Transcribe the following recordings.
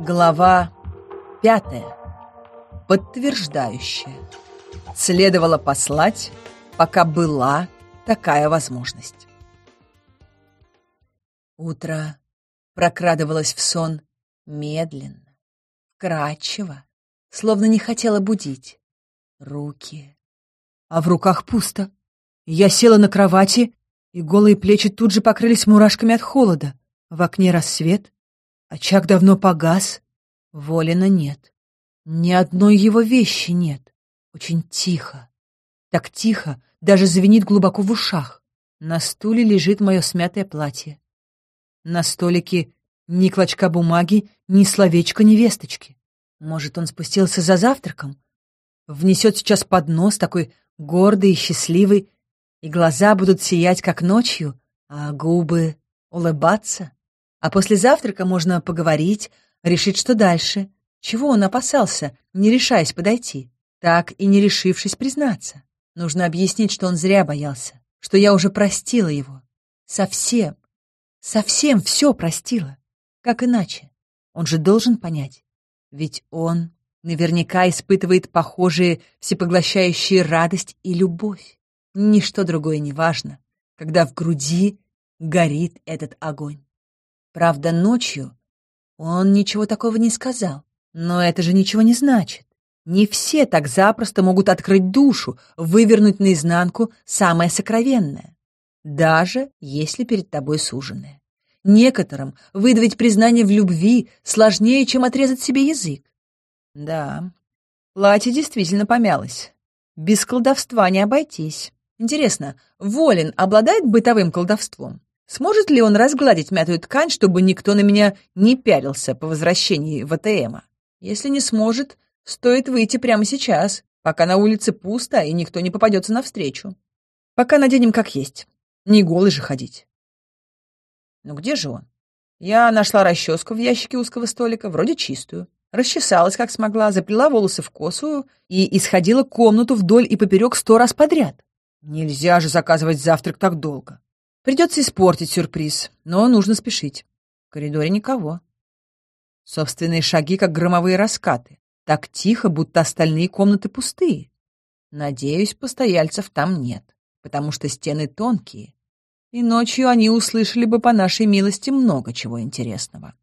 Глава пятая. Подтверждающая. Следовало послать, пока была такая возможность. Утро прокрадывалось в сон медленно, вкрадчиво, словно не хотела будить. Руки. А в руках пусто. Я села на кровати, и голые плечи тут же покрылись мурашками от холода. В окне рассвет, Очаг давно погас, Волина нет. Ни одной его вещи нет. Очень тихо. Так тихо, даже звенит глубоко в ушах. На стуле лежит мое смятое платье. На столике ни клочка бумаги, ни словечка невесточки. Может, он спустился за завтраком? Внесет сейчас поднос, такой гордый и счастливый, и глаза будут сиять, как ночью, а губы улыбаться? А после завтрака можно поговорить, решить, что дальше. Чего он опасался, не решаясь подойти, так и не решившись признаться. Нужно объяснить, что он зря боялся, что я уже простила его. Совсем, совсем все простила. Как иначе? Он же должен понять. Ведь он наверняка испытывает похожие всепоглощающие радость и любовь. Ничто другое не важно, когда в груди горит этот огонь. Правда, ночью он ничего такого не сказал. Но это же ничего не значит. Не все так запросто могут открыть душу, вывернуть наизнанку самое сокровенное, даже если перед тобой суженое. Некоторым выдавить признание в любви сложнее, чем отрезать себе язык. Да, платье действительно помялось. Без колдовства не обойтись. Интересно, Волин обладает бытовым колдовством? Сможет ли он разгладить мятую ткань, чтобы никто на меня не пялился по возвращении в АТМа? Если не сможет, стоит выйти прямо сейчас, пока на улице пусто и никто не попадется навстречу. Пока наденем как есть. Не голый же ходить. Ну где же он? Я нашла расческу в ящике узкого столика, вроде чистую. Расчесалась, как смогла, заплела волосы в косу и исходила комнату вдоль и поперек сто раз подряд. Нельзя же заказывать завтрак так долго. Придется испортить сюрприз, но нужно спешить. В коридоре никого. Собственные шаги, как громовые раскаты. Так тихо, будто остальные комнаты пустые. Надеюсь, постояльцев там нет, потому что стены тонкие, и ночью они услышали бы по нашей милости много чего интересного.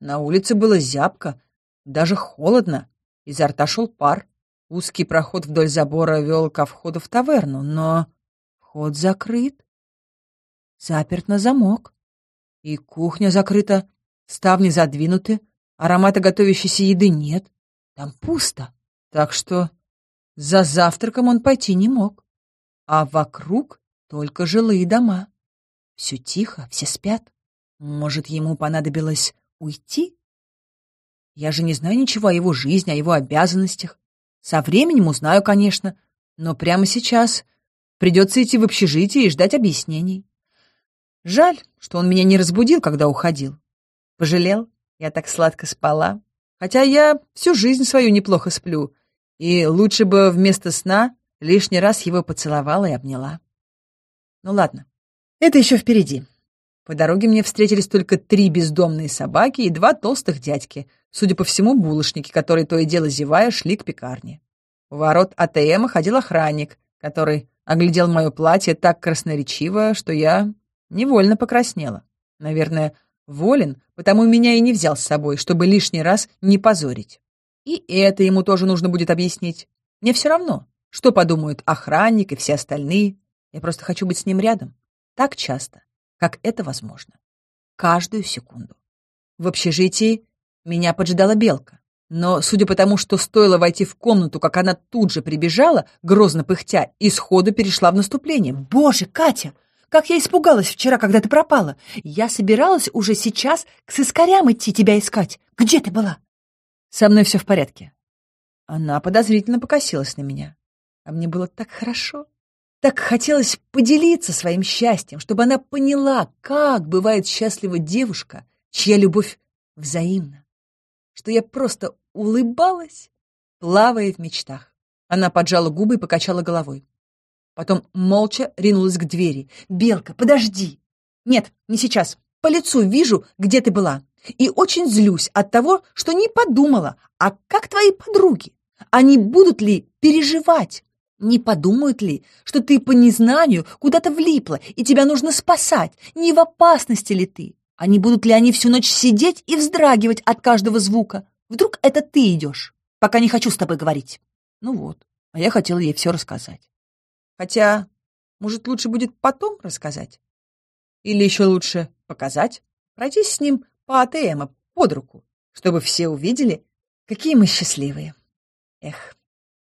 На улице было зябко, даже холодно, изо рта шел пар. Узкий проход вдоль забора вел ко входу в таверну, но вход закрыт заперт на замок. И кухня закрыта, ставни задвинуты, аромата готовящейся еды нет. Там пусто. Так что за завтраком он пойти не мог. А вокруг только жилые дома. Все тихо, все спят. Может, ему понадобилось уйти? Я же не знаю ничего о его жизни, о его обязанностях. Со временем узнаю, конечно, но прямо сейчас придется идти в общежитие и ждать объяснений. Жаль, что он меня не разбудил, когда уходил. Пожалел, я так сладко спала. Хотя я всю жизнь свою неплохо сплю, и лучше бы вместо сна лишний раз его поцеловала и обняла. Ну ладно, это еще впереди. По дороге мне встретились только три бездомные собаки и два толстых дядьки, судя по всему, булочники, которые то и дело зевая шли к пекарне. У ворот АТМа ходил охранник, который оглядел мое платье так красноречиво, что я Невольно покраснела. Наверное, волен, потому меня и не взял с собой, чтобы лишний раз не позорить. И это ему тоже нужно будет объяснить. Мне все равно, что подумают охранник и все остальные. Я просто хочу быть с ним рядом. Так часто, как это возможно. Каждую секунду. В общежитии меня поджидала белка. Но, судя по тому, что стоило войти в комнату, как она тут же прибежала, грозно пыхтя, и сходу перешла в наступление. «Боже, Катя, как я испугалась вчера, когда ты пропала. Я собиралась уже сейчас к сыскарям идти тебя искать. Где ты была?» «Со мной все в порядке». Она подозрительно покосилась на меня. А мне было так хорошо. Так хотелось поделиться своим счастьем, чтобы она поняла, как бывает счастлива девушка, чья любовь взаимна. Что я просто улыбалась, плавая в мечтах. Она поджала губы и покачала головой. Потом молча ринулась к двери. «Белка, подожди!» «Нет, не сейчас. По лицу вижу, где ты была. И очень злюсь от того, что не подумала, а как твои подруги? Они будут ли переживать? Не подумают ли, что ты по незнанию куда-то влипла, и тебя нужно спасать? Не в опасности ли ты? А не будут ли они всю ночь сидеть и вздрагивать от каждого звука? Вдруг это ты идешь, пока не хочу с тобой говорить? Ну вот, а я хотела ей все рассказать. Хотя, может, лучше будет потом рассказать? Или еще лучше показать? Пройтись с ним по АТМ под руку, чтобы все увидели, какие мы счастливые. Эх,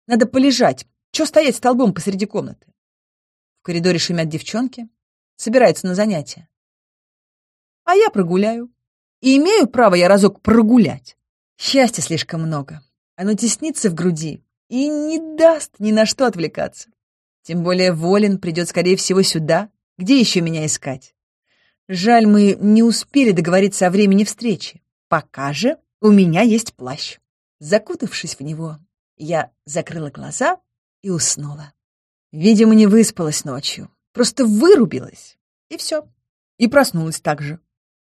надо полежать, что стоять столбом посреди комнаты? В коридоре шумят девчонки, собираются на занятия. А я прогуляю. И имею право я разок прогулять. Счастья слишком много. Оно теснится в груди и не даст ни на что отвлекаться. Тем более Волин придет, скорее всего, сюда. Где еще меня искать? Жаль, мы не успели договориться о времени встречи. Пока же у меня есть плащ. Закутавшись в него, я закрыла глаза и уснула. Видимо, не выспалась ночью, просто вырубилась. И все. И проснулась так же.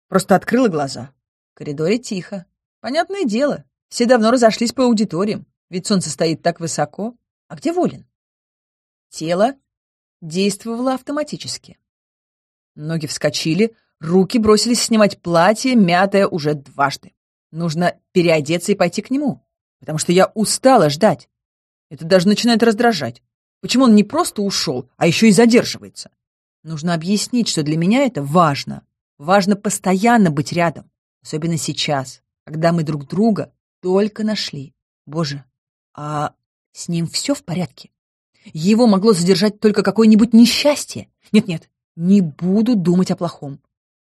Просто открыла глаза. В коридоре тихо. Понятное дело, все давно разошлись по аудиториям, ведь солнце стоит так высоко. А где Волин? Тело действовало автоматически. Ноги вскочили, руки бросились снимать платье, мятое уже дважды. Нужно переодеться и пойти к нему, потому что я устала ждать. Это даже начинает раздражать. Почему он не просто ушел, а еще и задерживается? Нужно объяснить, что для меня это важно. Важно постоянно быть рядом. Особенно сейчас, когда мы друг друга только нашли. Боже, а с ним все в порядке? Его могло задержать только какое-нибудь несчастье. Нет-нет, не буду думать о плохом.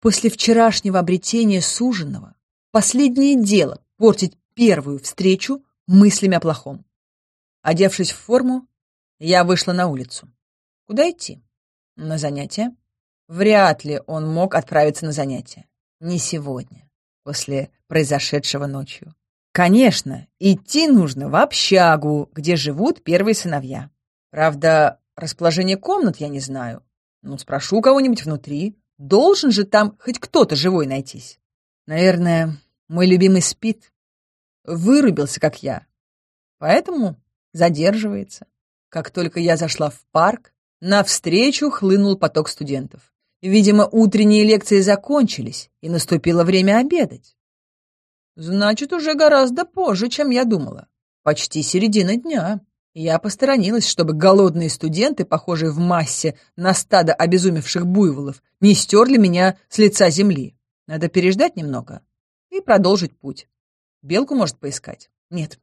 После вчерашнего обретения суженого последнее дело портить первую встречу мыслями о плохом. Одевшись в форму, я вышла на улицу. Куда идти? На занятия? Вряд ли он мог отправиться на занятия. Не сегодня, после произошедшего ночью. Конечно, идти нужно в общагу, где живут первые сыновья. Правда, расположение комнат я не знаю. Ну, спрошу кого-нибудь внутри. Должен же там хоть кто-то живой найтись. Наверное, мой любимый спит. Вырубился, как я. Поэтому задерживается. Как только я зашла в парк, навстречу хлынул поток студентов. Видимо, утренние лекции закончились, и наступило время обедать. Значит, уже гораздо позже, чем я думала. Почти середина дня. Я посторонилась, чтобы голодные студенты, похожие в массе на стадо обезумевших буйволов, не стерли меня с лица земли. Надо переждать немного и продолжить путь. Белку может поискать? Нет,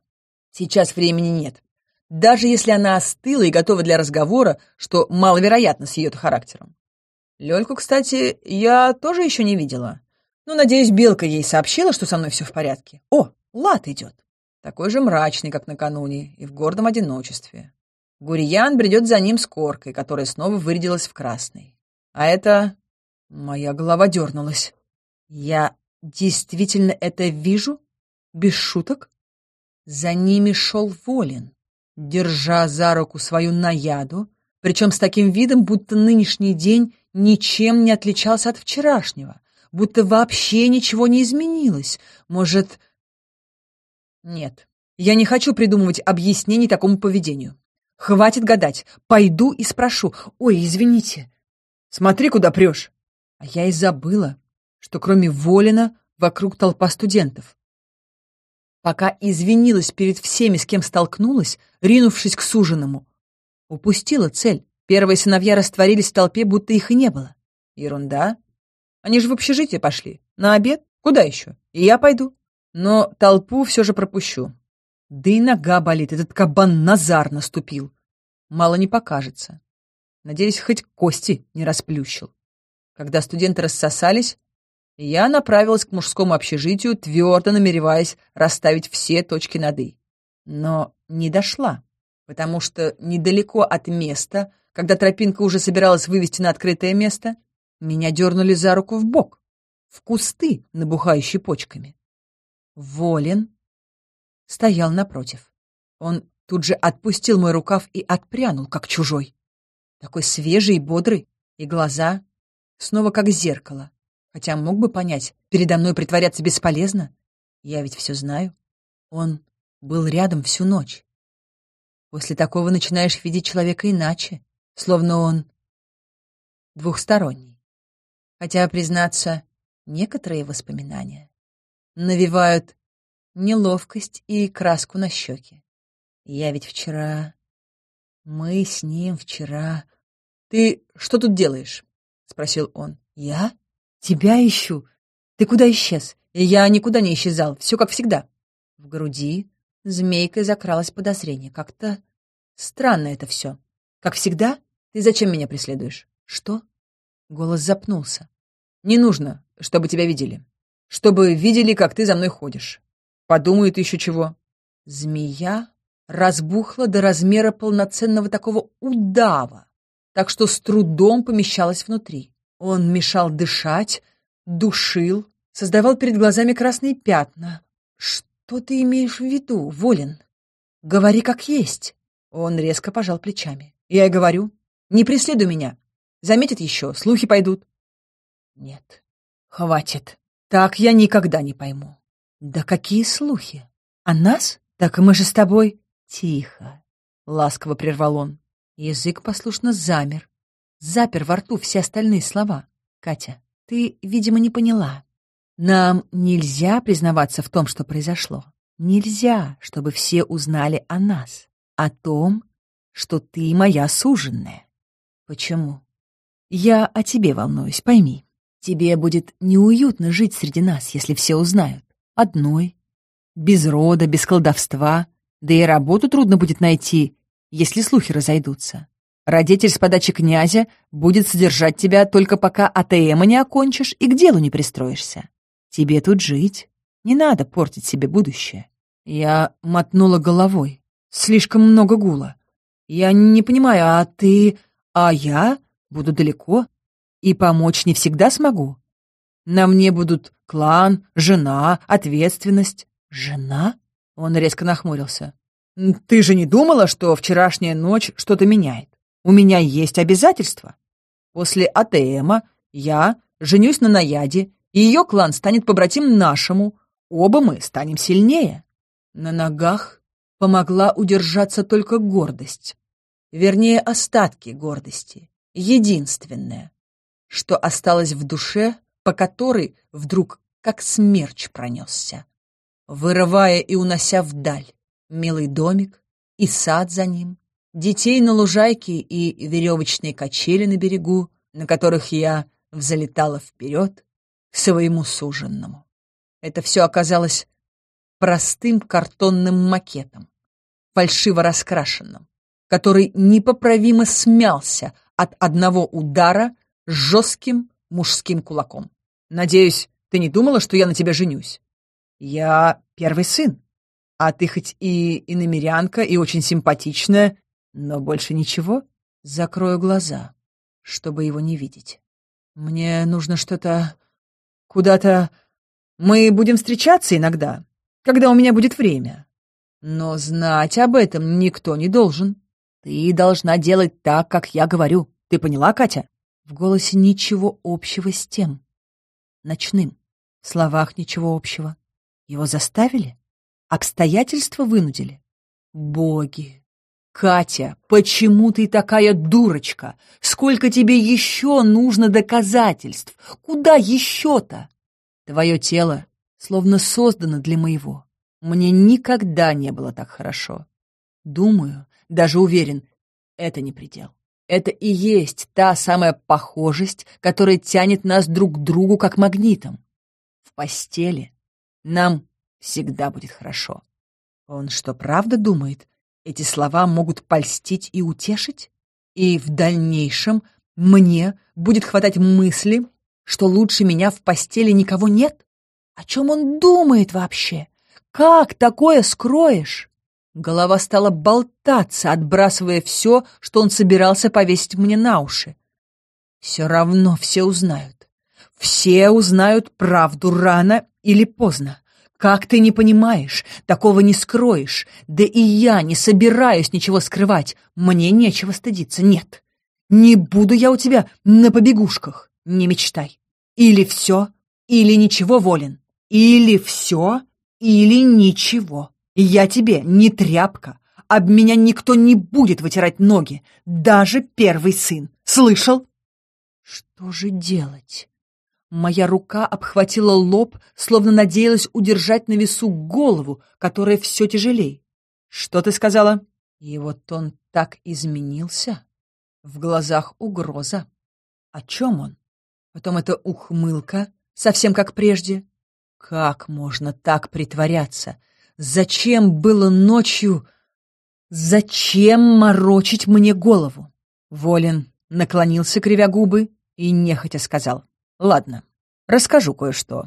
сейчас времени нет даже если она остыла и готова для разговора, что маловероятно с ее-то характером. Лёльку, кстати, я тоже еще не видела. Но, надеюсь, Белка ей сообщила, что со мной все в порядке. О, Лад идет. Такой же мрачный, как накануне, и в гордом одиночестве. Гурьян бредет за ним с коркой, которая снова вырядилась в красный. А это... Моя голова дернулась. Я действительно это вижу? Без шуток? За ними шел Волин держа за руку свою наяду, причем с таким видом, будто нынешний день ничем не отличался от вчерашнего, будто вообще ничего не изменилось. Может... Нет, я не хочу придумывать объяснений такому поведению. Хватит гадать. Пойду и спрошу. Ой, извините. Смотри, куда прешь. А я и забыла, что кроме Волина вокруг толпа студентов. Пока извинилась перед всеми, с кем столкнулась, ринувшись к суженому. Упустила цель. Первые сыновья растворились в толпе, будто их и не было. Ерунда. Они же в общежитие пошли. На обед? Куда еще? И я пойду. Но толпу все же пропущу. Да и нога болит, этот кабан Назар наступил. Мало не покажется. Надеюсь, хоть кости не расплющил. Когда студенты рассосались, я направилась к мужскому общежитию, твердо намереваясь расставить все точки над «и». Но не дошла, потому что недалеко от места, когда тропинка уже собиралась вывести на открытое место, меня дернули за руку в бок, в кусты, набухающие почками. Волин стоял напротив. Он тут же отпустил мой рукав и отпрянул, как чужой. Такой свежий и бодрый, и глаза снова как зеркало Хотя мог бы понять, передо мной притворяться бесполезно. Я ведь все знаю. Он был рядом всю ночь. После такого начинаешь видеть человека иначе, словно он двухсторонний. Хотя, признаться, некоторые воспоминания навевают неловкость и краску на щеки. Я ведь вчера... Мы с ним вчера... «Ты что тут делаешь?» — спросил он. «Я? Тебя ищу. Ты куда исчез?» «Я никуда не исчезал. Все как всегда». В груди змейкой закралось подозрение. Как-то странно это все. «Как всегда? Ты зачем меня преследуешь?» «Что?» Голос запнулся. «Не нужно, чтобы тебя видели. Чтобы видели, как ты за мной ходишь. Подумают еще чего». Змея разбухла до размера полноценного такого удава, так что с трудом помещалась внутри. Он мешал дышать, душил, создавал перед глазами красные пятна. «Что ты имеешь в виду, Волин? Говори как есть». Он резко пожал плечами. «Я и говорю, не преследуй меня. Заметят еще, слухи пойдут». «Нет, хватит. Так я никогда не пойму». «Да какие слухи? О нас? Так мы же с тобой...» «Тихо», — ласково прервал он. Язык послушно замер, запер во рту все остальные слова. «Катя, ты, видимо, не поняла. Нам нельзя признаваться в том, что произошло. Нельзя, чтобы все узнали о нас, о том, что ты моя суженная. Почему? Я о тебе волнуюсь, пойми. Тебе будет неуютно жить среди нас, если все узнают. Одной, без рода, без колдовства, да и работу трудно будет найти, если слухи разойдутся. Родитель с подачи князя будет содержать тебя только пока АТМа не окончишь и к делу не пристроишься. Тебе тут жить. Не надо портить себе будущее. Я мотнула головой. Слишком много гула. Я не понимаю, а ты... А я буду далеко и помочь не всегда смогу. На мне будут клан, жена, ответственность. Жена? Он резко нахмурился. «Ты же не думала, что вчерашняя ночь что-то меняет? У меня есть обязательства. После АТМа я женюсь на Наяде, и ее клан станет побратим нашему. Оба мы станем сильнее». На ногах помогла удержаться только гордость. Вернее, остатки гордости. Единственное, что осталось в душе, по которой вдруг как смерч пронесся вырывая и унося вдаль милый домик и сад за ним, детей на лужайке и веревочные качели на берегу, на которых я взлетала вперед к своему суженному. Это все оказалось простым картонным макетом, фальшиво раскрашенным, который непоправимо смялся от одного удара с жестким мужским кулаком. «Надеюсь, ты не думала, что я на тебя женюсь?» Я первый сын. А ты хоть и иномерянка, и очень симпатичная, но больше ничего. Закрою глаза, чтобы его не видеть. Мне нужно что-то... куда-то... Мы будем встречаться иногда, когда у меня будет время. Но знать об этом никто не должен. Ты должна делать так, как я говорю. Ты поняла, Катя? В голосе ничего общего с тем. Ночным. В словах ничего общего. Его заставили? Обстоятельства вынудили? Боги! Катя, почему ты такая дурочка? Сколько тебе еще нужно доказательств? Куда еще-то? Твое тело словно создано для моего. Мне никогда не было так хорошо. Думаю, даже уверен, это не предел. Это и есть та самая похожесть, которая тянет нас друг к другу как магнитом. В постели нам всегда будет хорошо. Он что, правда думает, эти слова могут польстить и утешить? И в дальнейшем мне будет хватать мысли, что лучше меня в постели никого нет? О чем он думает вообще? Как такое скроешь? Голова стала болтаться, отбрасывая все, что он собирался повесить мне на уши. Все равно все узнают. Все узнают правду рано или поздно. Как ты не понимаешь? Такого не скроешь. Да и я не собираюсь ничего скрывать. Мне нечего стыдиться, нет. Не буду я у тебя на побегушках. Не мечтай. Или все, или ничего волен. Или все, или ничего. Я тебе не тряпка. Об меня никто не будет вытирать ноги. Даже первый сын. Слышал? Что же делать? Моя рука обхватила лоб, словно надеялась удержать на весу голову, которая все тяжелей. «Что ты сказала?» И вот он так изменился. В глазах угроза. О чем он? Потом эта ухмылка, совсем как прежде. Как можно так притворяться? Зачем было ночью... Зачем морочить мне голову? Волин наклонился, кривя губы, и нехотя сказал. Ладно, расскажу кое-что.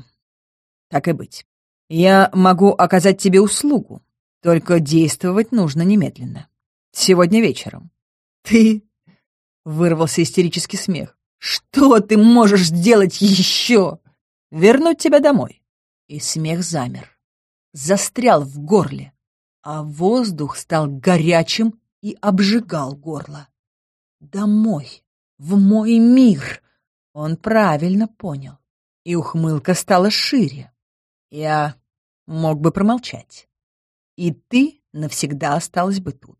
Так и быть. Я могу оказать тебе услугу, только действовать нужно немедленно. Сегодня вечером. Ты... Вырвался истерический смех. Что ты можешь сделать еще? Вернуть тебя домой. И смех замер. Застрял в горле, а воздух стал горячим и обжигал горло. Домой, в мой мир, он правильно понял, и ухмылка стала шире. Я мог бы промолчать. И ты навсегда осталась бы тут.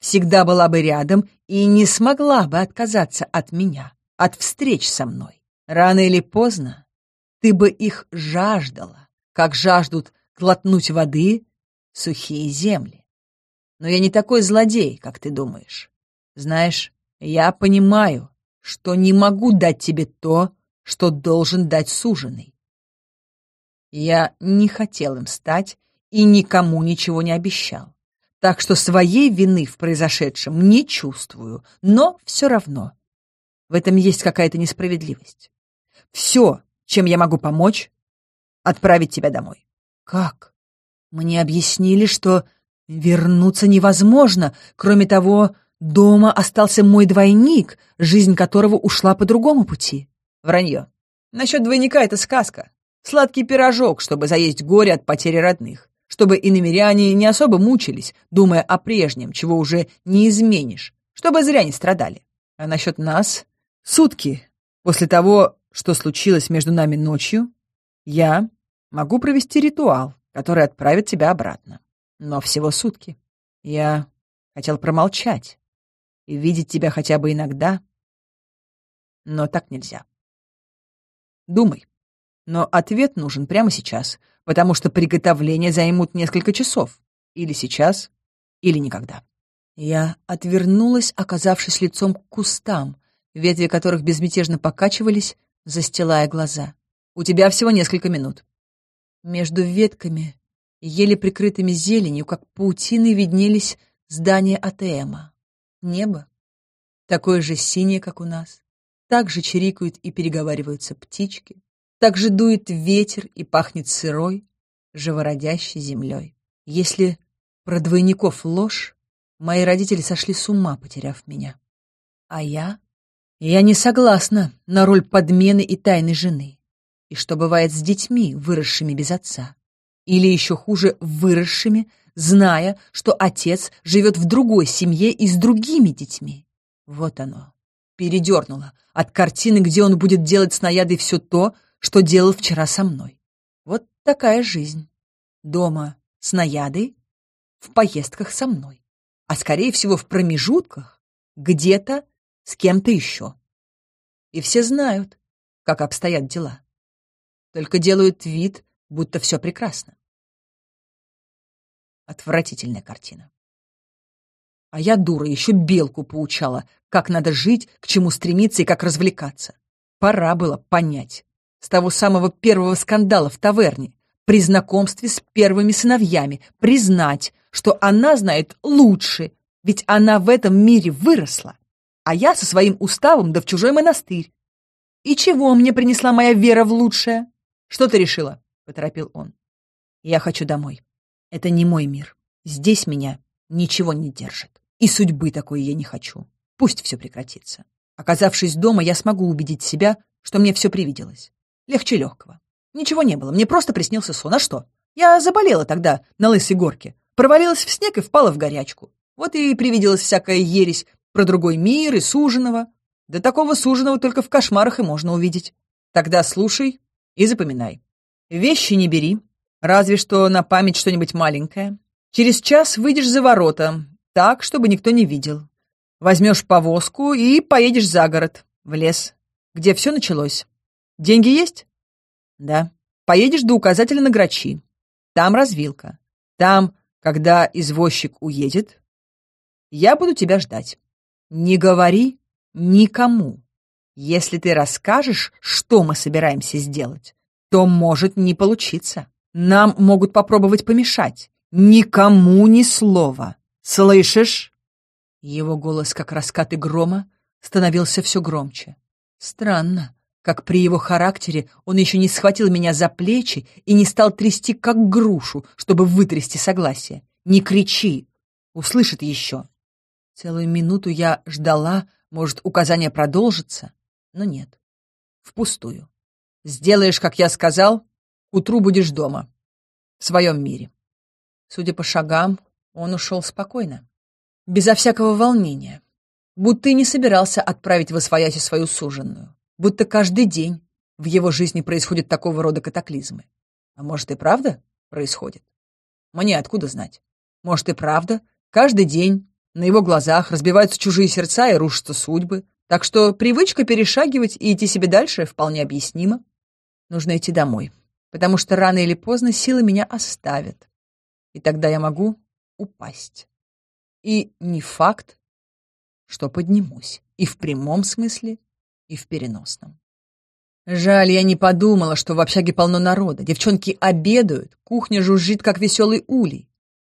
Всегда была бы рядом и не смогла бы отказаться от меня, от встреч со мной. Рано или поздно ты бы их жаждала, как жаждут глотнуть воды сухие земли. Но я не такой злодей, как ты думаешь. Знаешь, я понимаю, что не могу дать тебе то, что должен дать суженый. Я не хотел им стать и никому ничего не обещал. Так что своей вины в произошедшем не чувствую, но все равно. В этом есть какая-то несправедливость. Все, чем я могу помочь, отправить тебя домой. Как? Мне объяснили, что вернуться невозможно. Кроме того, Дома остался мой двойник, жизнь которого ушла по другому пути. Вранье. Насчет двойника это сказка. Сладкий пирожок, чтобы заесть горе от потери родных. Чтобы и намеряне не особо мучились, думая о прежнем, чего уже не изменишь. Чтобы зря не страдали. А насчет нас? Сутки после того, что случилось между нами ночью, я могу провести ритуал, который отправит тебя обратно. Но всего сутки. Я хотел промолчать, и видеть тебя хотя бы иногда. Но так нельзя. Думай. Но ответ нужен прямо сейчас, потому что приготовления займут несколько часов. Или сейчас, или никогда. Я отвернулась, оказавшись лицом к кустам, ветви которых безмятежно покачивались, застилая глаза. «У тебя всего несколько минут». Между ветками, еле прикрытыми зеленью, как паутины, виднелись здания АТМа. Небо такое же синее, как у нас. Так же чирикают и переговариваются птички. Так же дует ветер и пахнет сырой, живородящей землей. Если про двойников ложь, мои родители сошли с ума, потеряв меня. А я? Я не согласна на роль подмены и тайной жены. И что бывает с детьми, выросшими без отца? Или еще хуже, выросшими, зная, что отец живет в другой семье и с другими детьми. Вот оно. Передернуло от картины, где он будет делать с наядой все то, что делал вчера со мной. Вот такая жизнь. Дома с наядой, в поездках со мной. А скорее всего в промежутках, где-то с кем-то еще. И все знают, как обстоят дела. Только делают вид, будто все прекрасно. Отвратительная картина. А я, дура, еще белку поучала, как надо жить, к чему стремиться и как развлекаться. Пора было понять. С того самого первого скандала в таверне, при знакомстве с первыми сыновьями, признать, что она знает лучше, ведь она в этом мире выросла, а я со своим уставом да в чужой монастырь. И чего мне принесла моя вера в лучшее? Что ты решила? — поторопил он. Я хочу домой. Это не мой мир. Здесь меня ничего не держит. И судьбы такой я не хочу. Пусть все прекратится. Оказавшись дома, я смогу убедить себя, что мне все привиделось. Легче легкого. Ничего не было, мне просто приснился сон. А что? Я заболела тогда на Лысой горке, провалилась в снег и впала в горячку. Вот и привиделась всякая ересь про другой мир и суженого. Да такого суженого только в кошмарах и можно увидеть. Тогда слушай и запоминай. Вещи не бери, разве что на память что-нибудь маленькое. Через час выйдешь за ворота, так, чтобы никто не видел. Возьмешь повозку и поедешь за город, в лес, где все началось. Деньги есть? Да. Поедешь до указателя на Грачи. Там развилка. Там, когда извозчик уедет, я буду тебя ждать. Не говори никому. Если ты расскажешь, что мы собираемся сделать, то может не получиться. Нам могут попробовать помешать. Никому ни слова. Слышишь? Его голос, как раскаты грома, становился все громче. Странно, как при его характере он еще не схватил меня за плечи и не стал трясти, как грушу, чтобы вытрясти согласие. «Не кричи! Услышит еще!» Целую минуту я ждала, может, указание продолжится, но нет. Впустую. Сделаешь, как я сказал, к утру будешь дома. В своем мире. Судя по шагам, он ушел спокойно безо всякого волнения, будто и не собирался отправить в освоясь свою суженную, будто каждый день в его жизни происходят такого рода катаклизмы. А может и правда происходит? Мне откуда знать? Может и правда, каждый день на его глазах разбиваются чужие сердца и рушатся судьбы, так что привычка перешагивать и идти себе дальше вполне объяснима. Нужно идти домой, потому что рано или поздно силы меня оставят, и тогда я могу упасть. И не факт, что поднимусь. И в прямом смысле, и в переносном. Жаль, я не подумала, что в общаге полно народа. Девчонки обедают, кухня жужжит, как веселый улей.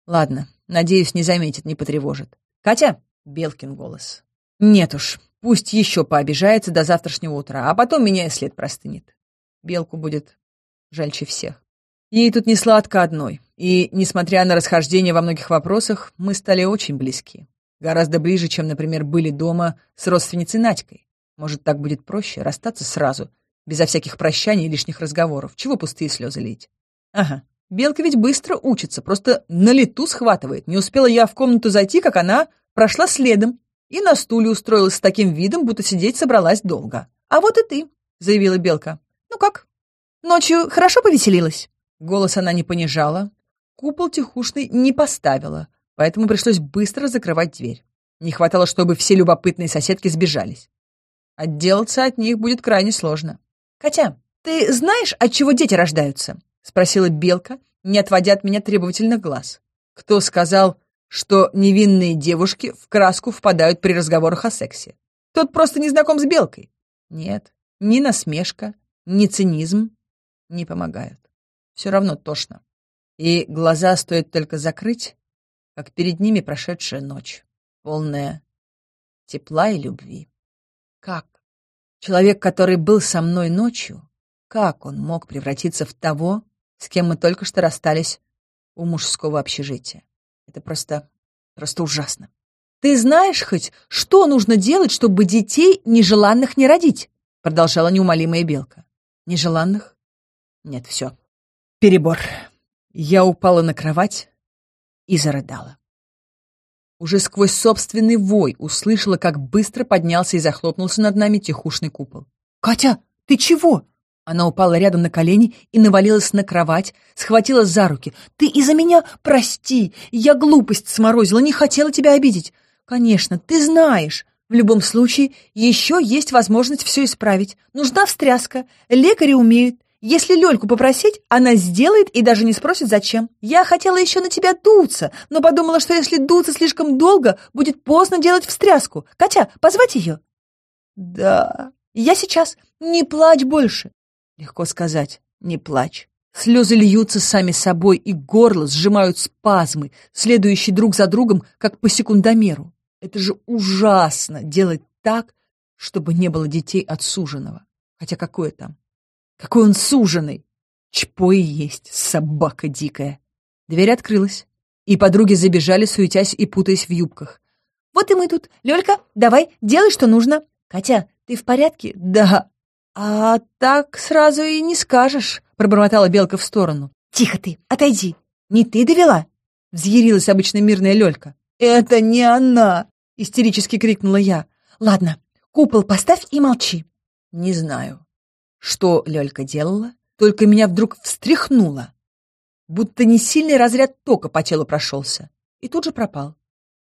Ладно, надеюсь, не заметит, не потревожит. «Катя?» — Белкин голос. «Нет уж, пусть еще пообижается до завтрашнего утра, а потом меня и след простынет. Белку будет жальче всех. Ей тут не сладко одной. И, несмотря на расхождение во многих вопросах, мы стали очень близки. Гораздо ближе, чем, например, были дома с родственницей Надькой. Может, так будет проще расстаться сразу, безо всяких прощаний и лишних разговоров. Чего пустые слезы лить? Ага, Белка ведь быстро учится, просто на лету схватывает. Не успела я в комнату зайти, как она прошла следом и на стуле устроилась с таким видом, будто сидеть собралась долго. «А вот и ты», — заявила Белка. «Ну как? Ночью хорошо повеселилась?» Голос она не понижала, Купол тихушный не поставила, поэтому пришлось быстро закрывать дверь. Не хватало, чтобы все любопытные соседки сбежались. Отделаться от них будет крайне сложно. «Катя, ты знаешь, от чего дети рождаются?» — спросила Белка, не отводя от меня требовательных глаз. «Кто сказал, что невинные девушки в краску впадают при разговорах о сексе? Тот просто не знаком с Белкой». Нет, ни насмешка, ни цинизм не помогают. Все равно тошно и глаза стоит только закрыть, как перед ними прошедшая ночь, полная тепла и любви. Как? Человек, который был со мной ночью, как он мог превратиться в того, с кем мы только что расстались у мужского общежития? Это просто, просто ужасно. «Ты знаешь хоть, что нужно делать, чтобы детей нежеланных не родить?» Продолжала неумолимая Белка. «Нежеланных? Нет, все. Перебор». Я упала на кровать и зарыдала. Уже сквозь собственный вой услышала, как быстро поднялся и захлопнулся над нами тихушный купол. «Катя, ты чего?» Она упала рядом на колени и навалилась на кровать, схватила за руки. «Ты из-за меня прости! Я глупость сморозила, не хотела тебя обидеть!» «Конечно, ты знаешь!» В любом случае, еще есть возможность все исправить. Нужна встряска. Лекари умеют. Если Лёльку попросить, она сделает и даже не спросит, зачем. Я хотела еще на тебя дуться, но подумала, что если дуться слишком долго, будет поздно делать встряску. Катя, позвать ее? Да. Я сейчас. Не плачь больше. Легко сказать, не плачь. Слезы льются сами собой, и горло сжимают спазмы, следующие друг за другом, как по секундомеру. Это же ужасно делать так, чтобы не было детей от суженого. Хотя какое там? Какой он суженый! Чпо и есть, собака дикая. Дверь открылась, и подруги забежали, суетясь и путаясь в юбках. «Вот и мы тут. Лёлька, давай, делай, что нужно. Катя, ты в порядке?» «Да». «А так сразу и не скажешь», — пробормотала Белка в сторону. «Тихо ты, отойди. Не ты довела?» — взъярилась обычно мирная Лёлька. «Это не она!» — истерически крикнула я. «Ладно, купол поставь и молчи». «Не знаю, Что Лёлька делала? Только меня вдруг встряхнуло. Будто не сильный разряд тока по телу прошелся. И тут же пропал.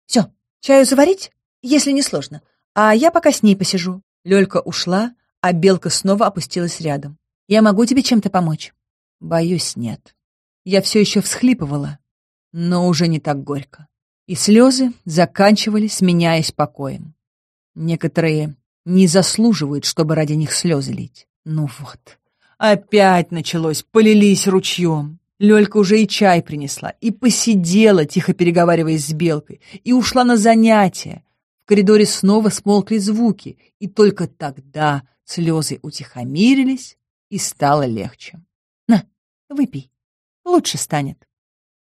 Все, чаю заварить, если не сложно. А я пока с ней посижу. Лёлька ушла, а Белка снова опустилась рядом. Я могу тебе чем-то помочь? Боюсь, нет. Я все еще всхлипывала, но уже не так горько. И слезы заканчивались, меняясь покоем. Некоторые не заслуживают, чтобы ради них слезы лить. Ну вот, опять началось, полились ручьем. Лёлька уже и чай принесла, и посидела, тихо переговариваясь с Белкой, и ушла на занятия. Коридоре снова смолкли звуки, и только тогда слезы утихомирились, и стало легче. «На, выпей, лучше станет».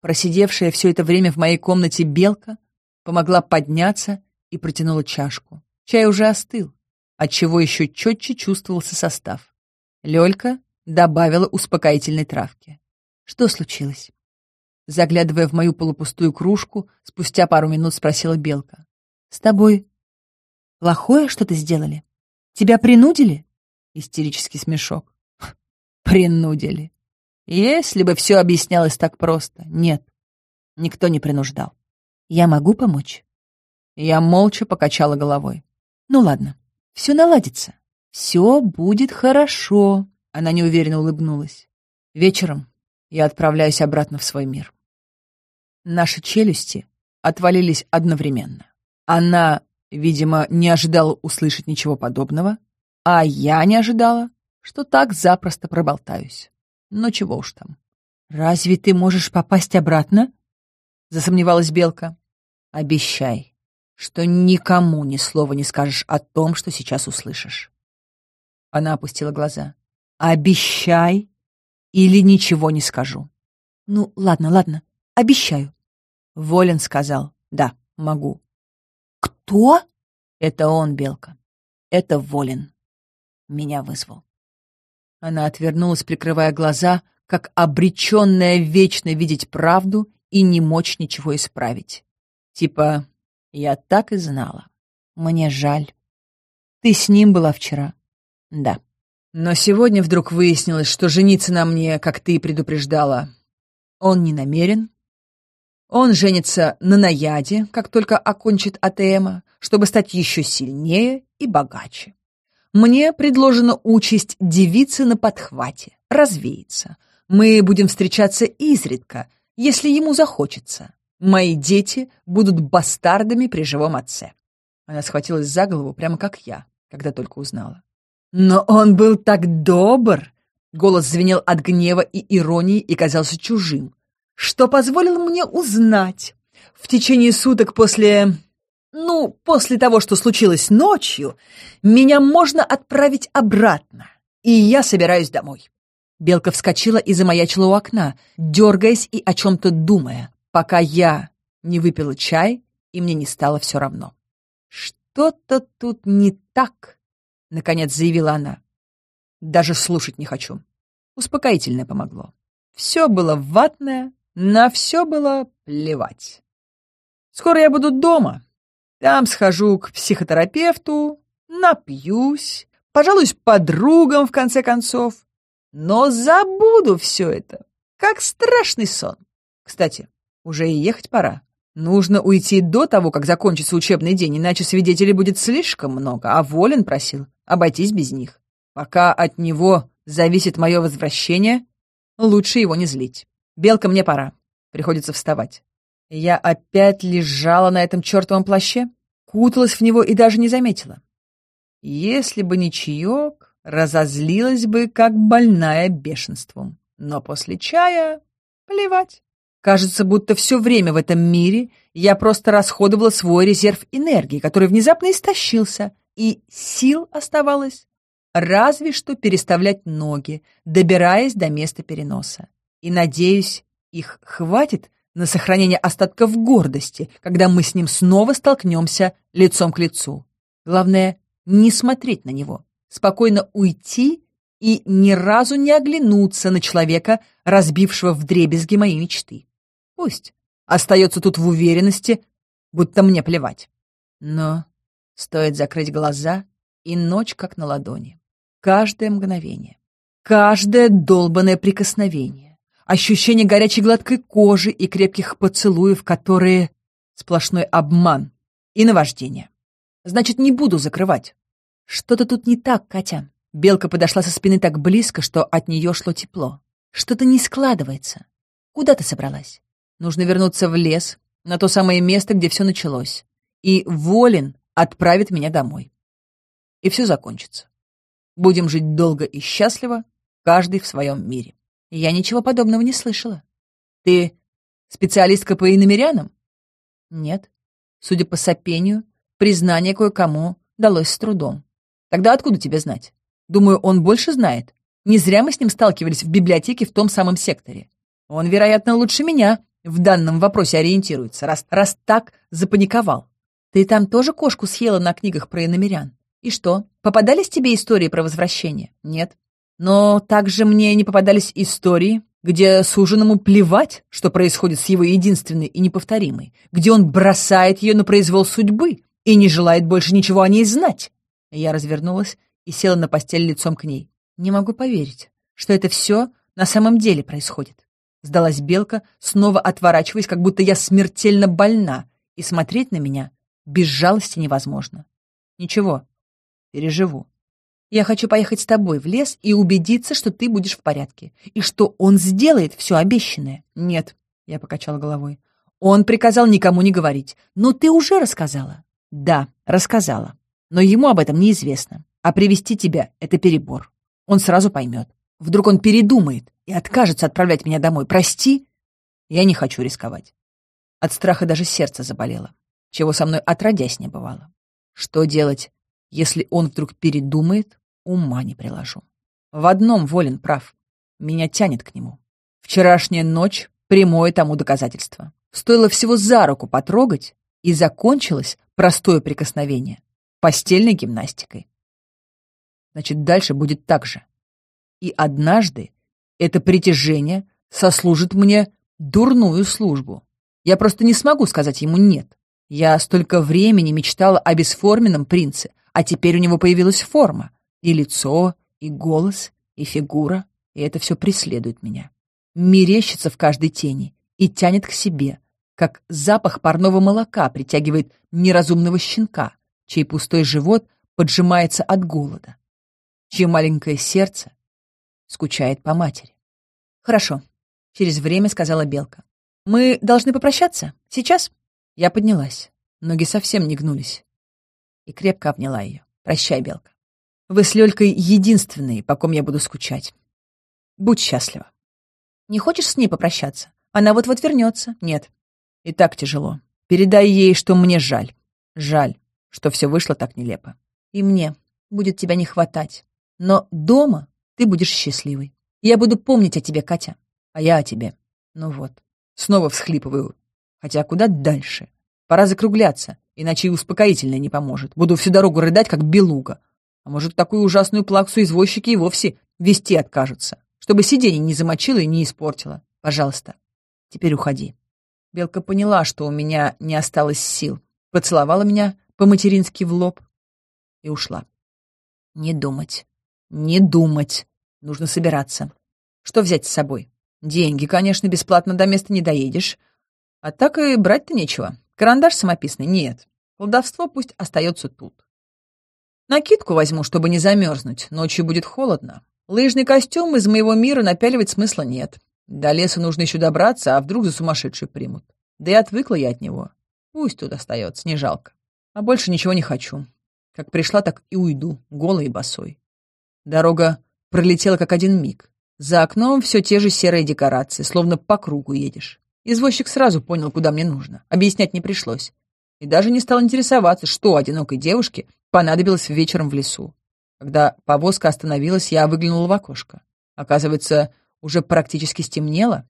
Просидевшая все это время в моей комнате белка помогла подняться и протянула чашку. Чай уже остыл, отчего еще четче чувствовался состав. Лёлька добавила успокоительной травки. Что случилось? Заглядывая в мою полупустую кружку, спустя пару минут спросила Белка. «С тобой плохое что-то сделали? Тебя принудили?» Истерический смешок. «Принудили. Если бы все объяснялось так просто. Нет, никто не принуждал. Я могу помочь?» Я молча покачала головой. «Ну ладно, все наладится. Все будет хорошо», — она неуверенно улыбнулась. «Вечером я отправляюсь обратно в свой мир. Наши челюсти отвалились одновременно. Она, видимо, не ожидала услышать ничего подобного, а я не ожидала, что так запросто проболтаюсь. Но чего уж там. «Разве ты можешь попасть обратно?» — засомневалась Белка. «Обещай, что никому ни слова не скажешь о том, что сейчас услышишь». Она опустила глаза. «Обещай, или ничего не скажу. Ну, ладно, ладно, обещаю. Волин сказал, да, могу. Кто? Это он, Белка. Это Волин. Меня вызвал. Она отвернулась, прикрывая глаза, как обреченная вечно видеть правду и не мочь ничего исправить. Типа, я так и знала. Мне жаль. Ты с ним была вчера? Да. Но сегодня вдруг выяснилось, что жениться на мне, как ты и предупреждала, он не намерен. Он женится на наяде, как только окончит АТМа, чтобы стать еще сильнее и богаче. Мне предложена участь девицы на подхвате, развеяться. Мы будем встречаться изредка, если ему захочется. Мои дети будут бастардами при живом отце. Она схватилась за голову, прямо как я, когда только узнала. «Но он был так добр!» Голос звенел от гнева и иронии и казался чужим. «Что позволило мне узнать? В течение суток после... Ну, после того, что случилось ночью, меня можно отправить обратно, и я собираюсь домой». Белка вскочила и замаячила у окна, дергаясь и о чем-то думая, пока я не выпила чай, и мне не стало все равно. Что-то тут не так наконец заявила она. Даже слушать не хочу. Успокоительное помогло. Все было ватное, на все было плевать. Скоро я буду дома. Там схожу к психотерапевту, напьюсь, пожалуюсь подругам в конце концов. Но забуду все это, как страшный сон. Кстати, уже и ехать пора. Нужно уйти до того, как закончится учебный день, иначе свидетелей будет слишком много, а Волин просил обойтись без них. Пока от него зависит мое возвращение, лучше его не злить. Белка, мне пора. Приходится вставать. Я опять лежала на этом чертовом плаще, куталась в него и даже не заметила. Если бы не чаек, разозлилась бы, как больная бешенством. Но после чая плевать. Кажется, будто все время в этом мире я просто расходовала свой резерв энергии, который внезапно истощился, и сил оставалось разве что переставлять ноги, добираясь до места переноса. И, надеюсь, их хватит на сохранение остатков гордости, когда мы с ним снова столкнемся лицом к лицу. Главное, не смотреть на него, спокойно уйти и ни разу не оглянуться на человека, разбившего вдребезги мои мечты. Пусть остается тут в уверенности, будто мне плевать. Но Стоит закрыть глаза, и ночь как на ладони. Каждое мгновение, Каждое долбанное прикосновение, ощущение горячей гладкой кожи и крепких поцелуев, которые... Сплошной обман и наваждение. Значит, не буду закрывать. Что-то тут не так, Катя. Белка подошла со спины так близко, что от нее шло тепло. Что-то не складывается. Куда ты собралась? Нужно вернуться в лес, на то самое место, где все началось. И Волин отправит меня домой. И все закончится. Будем жить долго и счастливо, каждый в своем мире. Я ничего подобного не слышала. Ты специалистка по иномерянам? Нет. Судя по сопению, признание кое-кому далось с трудом. Тогда откуда тебе знать? Думаю, он больше знает. Не зря мы с ним сталкивались в библиотеке в том самом секторе. Он, вероятно, лучше меня в данном вопросе ориентируется, раз, раз так запаниковал. Ты там тоже кошку съела на книгах про иномерян? И что, попадались тебе истории про возвращение? Нет. Но также мне не попадались истории, где суженому плевать, что происходит с его единственной и неповторимой, где он бросает ее на произвол судьбы и не желает больше ничего о ней знать. Я развернулась и села на постель лицом к ней. Не могу поверить, что это все на самом деле происходит. Сдалась белка, снова отворачиваясь, как будто я смертельно больна, и смотреть на меня без жалости невозможно. Ничего, переживу. Я хочу поехать с тобой в лес и убедиться, что ты будешь в порядке, и что он сделает все обещанное. Нет, я покачала головой. Он приказал никому не говорить. Но ты уже рассказала. Да, рассказала. Но ему об этом неизвестно. А привести тебя — это перебор. Он сразу поймет. Вдруг он передумает и откажется отправлять меня домой. Прости, я не хочу рисковать. От страха даже сердце заболело, чего со мной отродясь не бывало. Что делать, если он вдруг передумает, ума не приложу. В одном Волин прав. Меня тянет к нему. Вчерашняя ночь — прямое тому доказательство. Стоило всего за руку потрогать, и закончилось простое прикосновение — постельной гимнастикой. Значит, дальше будет так же. И однажды это притяжение сослужит мне дурную службу. Я просто не смогу сказать ему «нет». Я столько времени мечтала о бесформенном принце, а теперь у него появилась форма. И лицо, и голос, и фигура, и это все преследует меня. Мерещится в каждой тени и тянет к себе, как запах парного молока притягивает неразумного щенка, чей пустой живот поджимается от голода, чье маленькое сердце скучает по матери. «Хорошо», — через время сказала Белка. «Мы должны попрощаться? Сейчас?» Я поднялась. Ноги совсем не гнулись. И крепко обняла ее. «Прощай, Белка. Вы с Лёлькой единственные, по ком я буду скучать. Будь счастлива». «Не хочешь с ней попрощаться? Она вот-вот вернется. «Нет. И так тяжело. Передай ей, что мне жаль. Жаль, что все вышло так нелепо. И мне будет тебя не хватать. Но дома ты будешь счастливой. Я буду помнить о тебе, Катя, а я о тебе. Ну вот, снова всхлипываю. Хотя куда дальше? Пора закругляться, иначе и успокоительное не поможет. Буду всю дорогу рыдать, как белуга. А может, такую ужасную плаксу извозчики и вовсе вести откажутся, чтобы сиденье не замочило и не испортило. Пожалуйста, теперь уходи. Белка поняла, что у меня не осталось сил, поцеловала меня по-матерински в лоб и ушла. Не думать, не думать. Нужно собираться. Что взять с собой? Деньги, конечно, бесплатно до места не доедешь. А так и брать-то нечего. Карандаш самописный нет. Колдовство пусть остается тут. Накидку возьму, чтобы не замерзнуть. Ночью будет холодно. Лыжный костюм из моего мира напяливать смысла нет. До леса нужно еще добраться, а вдруг за сумасшедший примут. Да и отвыкла я от него. Пусть тут остается, не жалко. А больше ничего не хочу. Как пришла, так и уйду, голой и босой. Дорога пролетела как один миг. За окном все те же серые декорации, словно по кругу едешь. Извозчик сразу понял, куда мне нужно. Объяснять не пришлось. И даже не стал интересоваться, что одинокой девушке понадобилось вечером в лесу. Когда повозка остановилась, я выглянула в окошко. Оказывается, уже практически стемнело.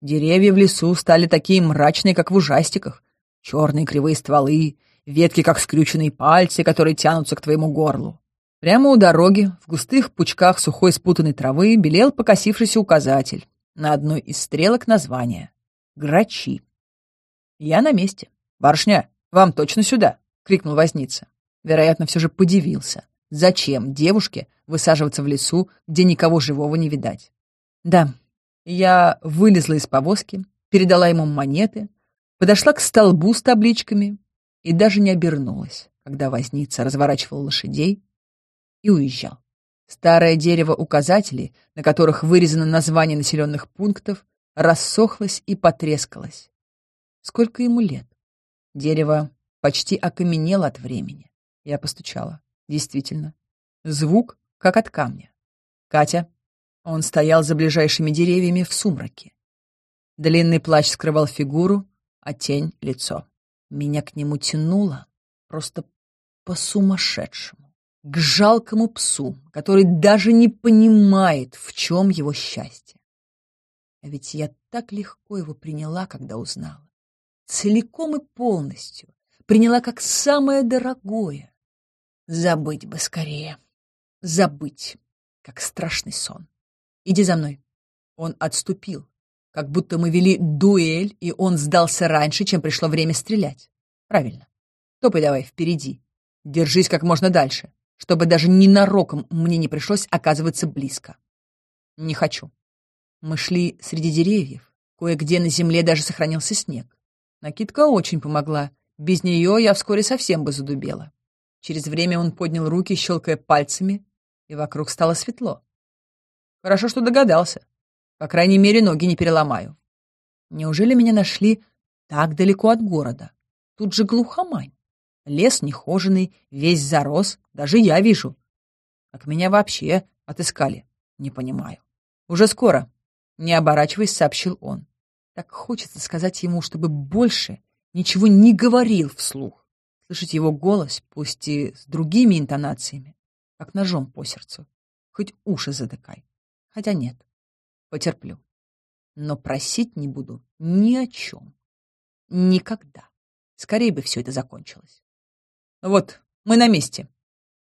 Деревья в лесу стали такие мрачные, как в ужастиках. Черные кривые стволы, ветки, как скрюченные пальцы, которые тянутся к твоему горлу. Прямо у дороги, в густых пучках сухой спутанной травы, белел покосившийся указатель на одной из стрелок названия — «Грачи». «Я на месте. Барышня, вам точно сюда!» — крикнул возница. Вероятно, все же подивился. Зачем девушке высаживаться в лесу, где никого живого не видать? Да, я вылезла из повозки, передала ему монеты, подошла к столбу с табличками и даже не обернулась, когда возница разворачивал лошадей и уезжал. Старое дерево указателей, на которых вырезано название населенных пунктов, рассохлось и потрескалось. Сколько ему лет? Дерево почти окаменело от времени. Я постучала. Действительно. Звук, как от камня. Катя. Он стоял за ближайшими деревьями в сумраке. Длинный плащ скрывал фигуру, а тень — лицо. Меня к нему тянуло просто по-сумасшедшему. К жалкому псу, который даже не понимает, в чем его счастье. А ведь я так легко его приняла, когда узнала. Целиком и полностью. Приняла как самое дорогое. Забыть бы скорее. Забыть, как страшный сон. Иди за мной. Он отступил, как будто мы вели дуэль, и он сдался раньше, чем пришло время стрелять. Правильно. Топай давай впереди. Держись как можно дальше, чтобы даже ненароком мне не пришлось оказываться близко. Не хочу. Мы шли среди деревьев. Кое-где на земле даже сохранился снег. Накидка очень помогла. Без нее я вскоре совсем бы задубела. Через время он поднял руки, щелкая пальцами, и вокруг стало светло. Хорошо, что догадался. По крайней мере, ноги не переломаю. Неужели меня нашли так далеко от города? Тут же глухомань. Лес нехоженный, весь зарос, даже я вижу. Как меня вообще отыскали, не понимаю. Уже скоро. Не оборачиваясь, сообщил он. Так хочется сказать ему, чтобы больше ничего не говорил вслух. Слышать его голос, пусть и с другими интонациями, как ножом по сердцу. Хоть уши затыкай. Хотя нет, потерплю. Но просить не буду ни о чем. Никогда. Скорее бы все это закончилось. Вот, мы на месте.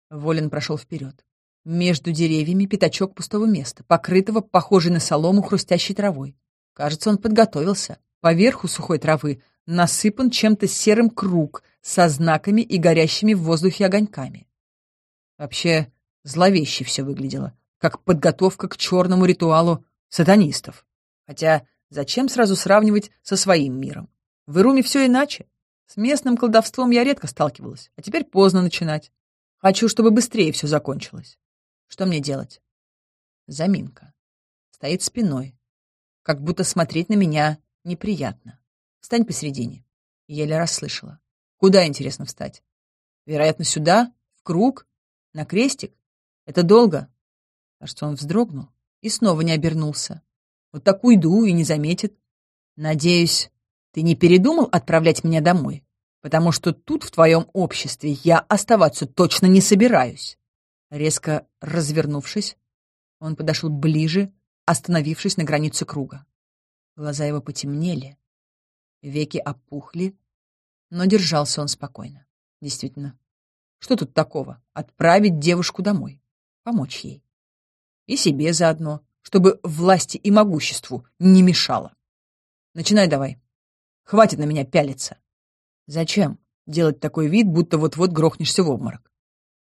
Волин прошел вперед. Между деревьями пятачок пустого места, покрытого, похожей на солому, хрустящей травой. Кажется, он подготовился. Поверху сухой травы насыпан чем-то серым круг со знаками и горящими в воздухе огоньками. Вообще, зловеще все выглядело, как подготовка к черному ритуалу сатанистов. Хотя зачем сразу сравнивать со своим миром? В Ируме все иначе. С местным колдовством я редко сталкивалась, а теперь поздно начинать. Хочу, чтобы быстрее все закончилось. Что мне делать? Заминка. Стоит спиной. Как будто смотреть на меня неприятно. Встань посередине. Еле расслышала. Куда, интересно, встать? Вероятно, сюда? В круг? На крестик? Это долго? Кажется, он вздрогнул и снова не обернулся. Вот так уйду и не заметит. Надеюсь, ты не передумал отправлять меня домой? Потому что тут, в твоем обществе, я оставаться точно не собираюсь. Резко развернувшись, он подошел ближе, остановившись на границе круга. Глаза его потемнели, веки опухли, но держался он спокойно. Действительно, что тут такого? Отправить девушку домой, помочь ей. И себе заодно, чтобы власти и могуществу не мешало. Начинай давай. Хватит на меня пялиться. Зачем делать такой вид, будто вот-вот грохнешься в обморок?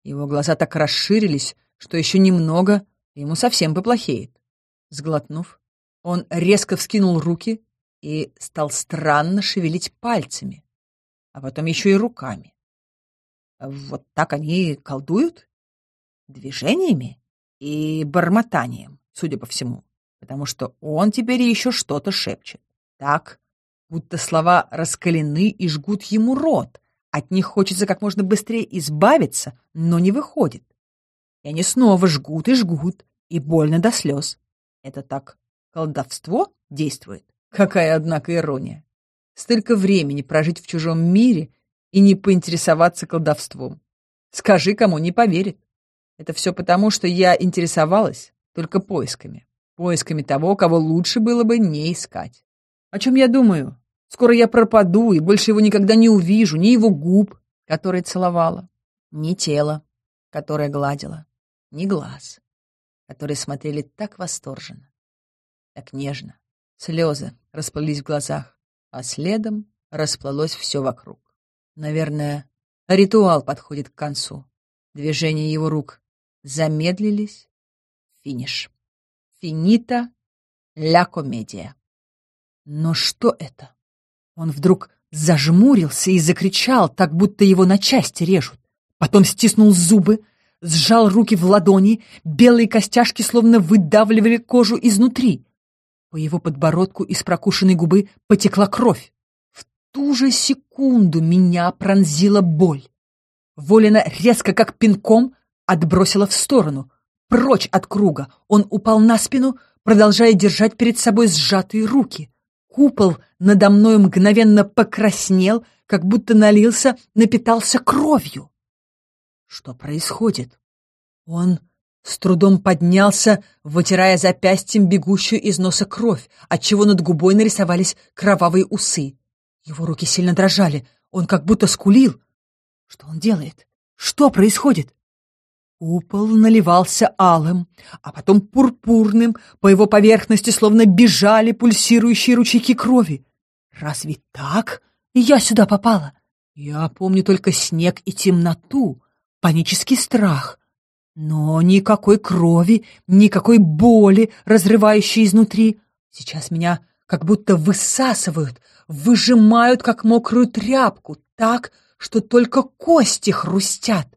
Его глаза так расширились, что еще немного, ему совсем поплохеет. Сглотнув, он резко вскинул руки и стал странно шевелить пальцами, а потом еще и руками. Вот так они колдуют? Движениями и бормотанием, судя по всему, потому что он теперь еще что-то шепчет. Так, будто слова раскалены и жгут ему рот, от них хочется как можно быстрее избавиться, но не выходит. И они снова жгут и жгут, и больно до слез. Это так колдовство действует? Какая, однако, ирония. Столько времени прожить в чужом мире и не поинтересоваться колдовством. Скажи, кому не поверит. Это все потому, что я интересовалась только поисками. Поисками того, кого лучше было бы не искать. О чем я думаю? Скоро я пропаду и больше его никогда не увижу, ни его губ, которые целовала, ни тела, которое гладила, ни глаз, которые смотрели так восторженно, так нежно. Слезы расплылись в глазах, а следом расплылось все вокруг. Наверное, ритуал подходит к концу. Движения его рук замедлились. Финиш. Финита ля комедия. Но что это? Он вдруг зажмурился и закричал, так будто его на части режут. Потом стиснул зубы, сжал руки в ладони, белые костяшки словно выдавливали кожу изнутри. По его подбородку из прокушенной губы потекла кровь. В ту же секунду меня пронзила боль. Волина резко, как пинком, отбросила в сторону, прочь от круга. Он упал на спину, продолжая держать перед собой сжатые руки. Купол надо мной мгновенно покраснел, как будто налился, напитался кровью. Что происходит? Он с трудом поднялся, вытирая запястьем бегущую из носа кровь, отчего над губой нарисовались кровавые усы. Его руки сильно дрожали, он как будто скулил. Что он делает? Что происходит? Купол наливался алым, а потом пурпурным, по его поверхности словно бежали пульсирующие ручейки крови. Разве так я сюда попала? Я помню только снег и темноту, панический страх. Но никакой крови, никакой боли, разрывающей изнутри. Сейчас меня как будто высасывают, выжимают, как мокрую тряпку, так, что только кости хрустят.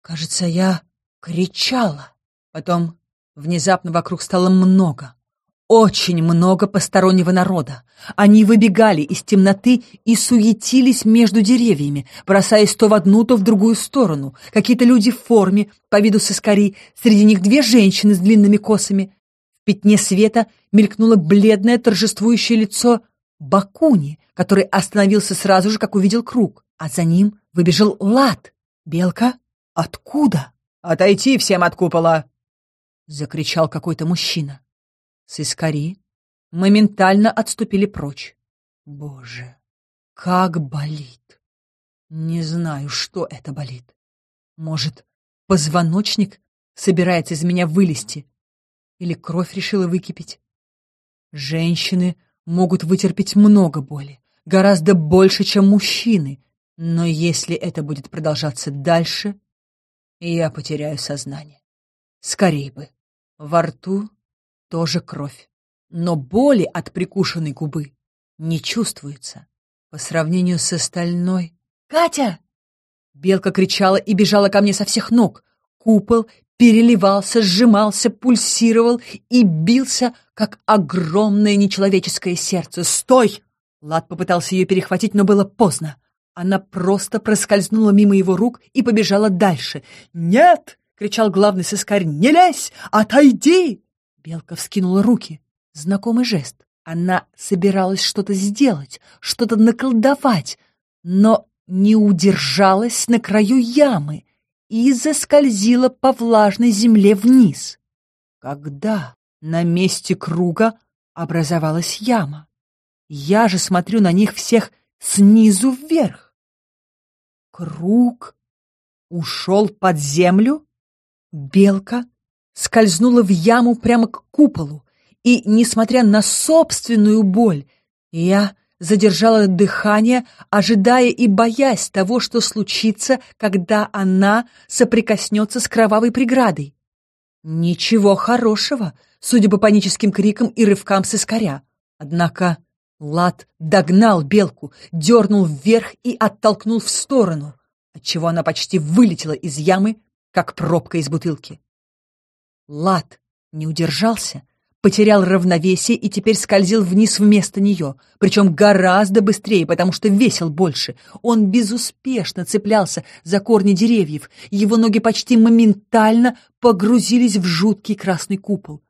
Кажется, я кричала. Потом внезапно вокруг стало много, очень много постороннего народа. Они выбегали из темноты и суетились между деревьями, бросаясь то в одну, то в другую сторону. Какие-то люди в форме, по виду сыскари, среди них две женщины с длинными косами. В пятне света мелькнуло бледное торжествующее лицо Бакуни, который остановился сразу же, как увидел круг, а за ним выбежал Лад. Белка? Откуда? «Отойти всем от купола!» — закричал какой-то мужчина. Сыскари моментально отступили прочь. Боже, как болит! Не знаю, что это болит. Может, позвоночник собирается из меня вылезти? Или кровь решила выкипеть? Женщины могут вытерпеть много боли, гораздо больше, чем мужчины, но если это будет продолжаться дальше, я потеряю сознание. Скорей бы. Во рту тоже кровь. Но боли от прикушенной губы не чувствуется по сравнению с остальной. «Катя!» Белка кричала и бежала ко мне со всех ног. Купол переливался, сжимался, пульсировал и бился, как огромное нечеловеческое сердце. «Стой!» Лад попытался ее перехватить, но было поздно. Она просто проскользнула мимо его рук и побежала дальше. «Нет!» — кричал главный сыскарь. «Не лезь! Отойди!» Белка вскинула руки. Знакомый жест. Она собиралась что-то сделать, что-то наколдовать, но не удержалась на краю ямы и заскользила по влажной земле вниз. Когда на месте круга образовалась яма? Я же смотрю на них всех снизу вверх. Круг ушел под землю, белка скользнула в яму прямо к куполу, и, несмотря на собственную боль, я задержала дыхание, ожидая и боясь того, что случится, когда она соприкоснется с кровавой преградой. Ничего хорошего, судя по паническим крикам и рывкам с искоря. Однако Лад догнал белку, дернул вверх и оттолкнул в сторону, отчего она почти вылетела из ямы, как пробка из бутылки. Лад не удержался, потерял равновесие и теперь скользил вниз вместо нее, причем гораздо быстрее, потому что весил больше. Он безуспешно цеплялся за корни деревьев, его ноги почти моментально погрузились в жуткий красный купол.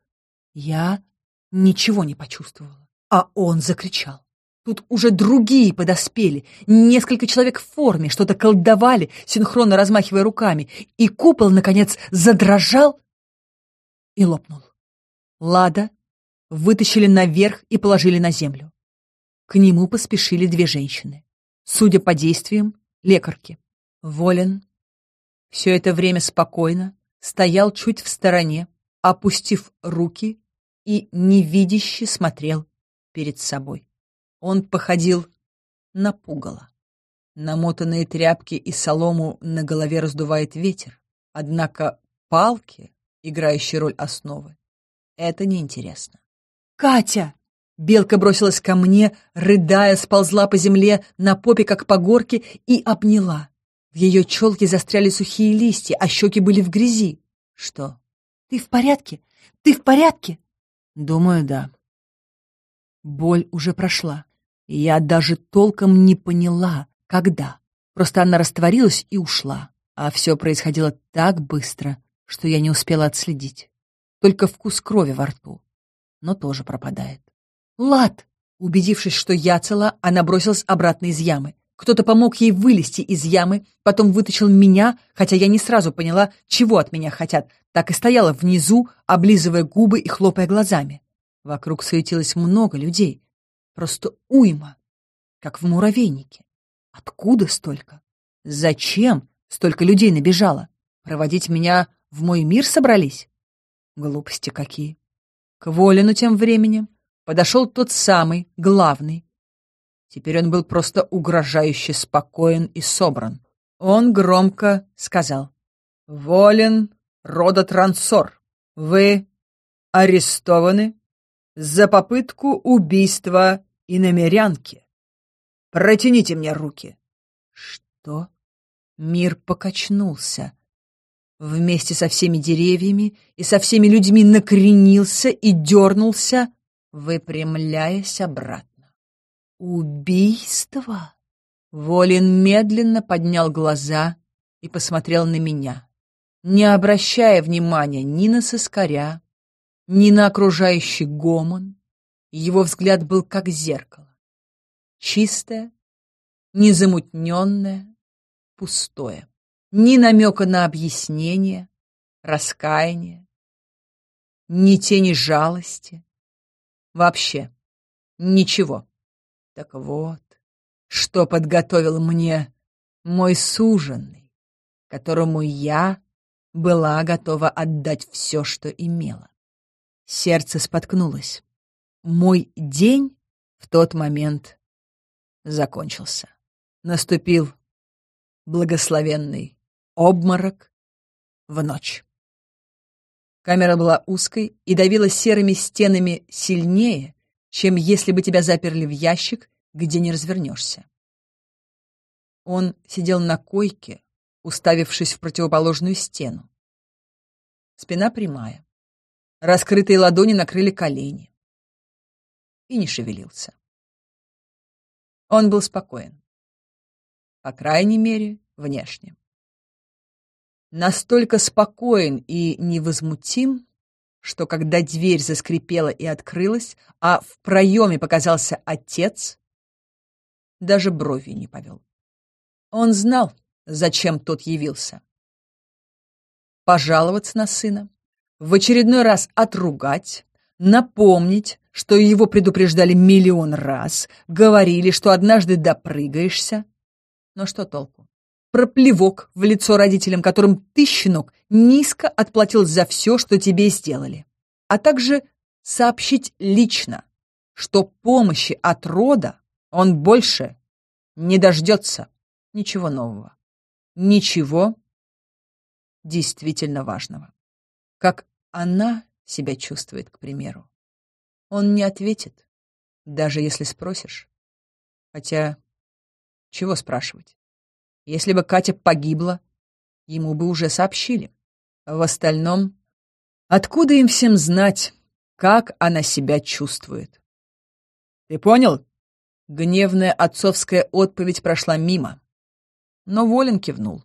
Я ничего не почувствовала. А он закричал. Тут уже другие подоспели, несколько человек в форме, что-то колдовали, синхронно размахивая руками, и купол, наконец, задрожал и лопнул. Лада вытащили наверх и положили на землю. К нему поспешили две женщины. Судя по действиям, лекарки. Волен все это время спокойно стоял чуть в стороне, опустив руки и невидяще смотрел перед собой. Он походил на пугало. Намотанные тряпки и солому на голове раздувает ветер. Однако палки, играющие роль основы, это неинтересно. «Катя!» Белка бросилась ко мне, рыдая, сползла по земле на попе, как по горке, и обняла. В ее челке застряли сухие листья, а щеки были в грязи. Что? Ты в порядке? Ты в порядке? Думаю, да. Боль уже прошла. Я даже толком не поняла, когда. Просто она растворилась и ушла. А все происходило так быстро, что я не успела отследить. Только вкус крови во рту. Но тоже пропадает. «Лад!» Убедившись, что я цела, она бросилась обратно из ямы. Кто-то помог ей вылезти из ямы, потом вытащил меня, хотя я не сразу поняла, чего от меня хотят. Так и стояла внизу, облизывая губы и хлопая глазами. Вокруг суетилось много людей. Просто уйма, как в муравейнике. Откуда столько? Зачем столько людей набежало? Проводить меня в мой мир собрались? Глупости какие. К Волину тем временем подошел тот самый, главный. Теперь он был просто угрожающе спокоен и собран. Он громко сказал. «Волен родотрансор, вы арестованы за попытку убийства иномерянки. Протяните мне руки». Что? Мир покачнулся. Вместе со всеми деревьями и со всеми людьми накренился и дернулся, выпрямляясь обратно. «Убийство?» Волин медленно поднял глаза и посмотрел на меня, не обращая внимания ни на соскоря, ни на окружающий гомон. Его взгляд был как зеркало. Чистое, незамутненное, пустое. Ни намека на объяснение, раскаяние, ни тени жалости, Вообще ничего. Так вот, что подготовил мне мой суженный, которому я была готова отдать все, что имела. Сердце споткнулось. Мой день в тот момент закончился. Наступил благословенный обморок в ночь. Камера была узкой и давила серыми стенами сильнее, чем если бы тебя заперли в ящик, где не развернешься. Он сидел на койке, уставившись в противоположную стену. Спина прямая. Раскрытые ладони накрыли колени. И не шевелился. Он был спокоен. По крайней мере, внешне настолько спокоен и невозмутим, что когда дверь заскрипела и открылась, а в проеме показался отец, даже бровью не повел. Он знал, зачем тот явился. Пожаловаться на сына, в очередной раз отругать, напомнить, что его предупреждали миллион раз, говорили, что однажды допрыгаешься. Но что толку? Проплевок в лицо родителям, которым ты, щенок, низко отплатил за все, что тебе сделали, а также сообщить лично, что помощи от рода он больше не дождется. Ничего нового. Ничего действительно важного. Как она себя чувствует, к примеру. Он не ответит, даже если спросишь. Хотя, чего спрашивать? Если бы Катя погибла, ему бы уже сообщили. В остальном, откуда им всем знать, как она себя чувствует? Ты понял? Гневная отцовская отповедь прошла мимо. Но Волин кивнул.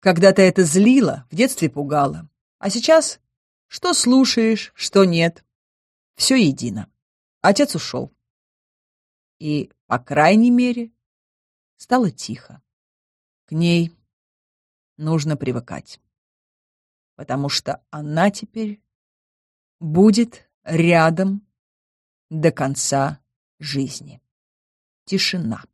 Когда-то это злило, в детстве пугало. А сейчас что слушаешь, что нет. Все едино. Отец ушел. И, по крайней мере, стало тихо. К ней нужно привыкать, потому что она теперь будет рядом до конца жизни. Тишина.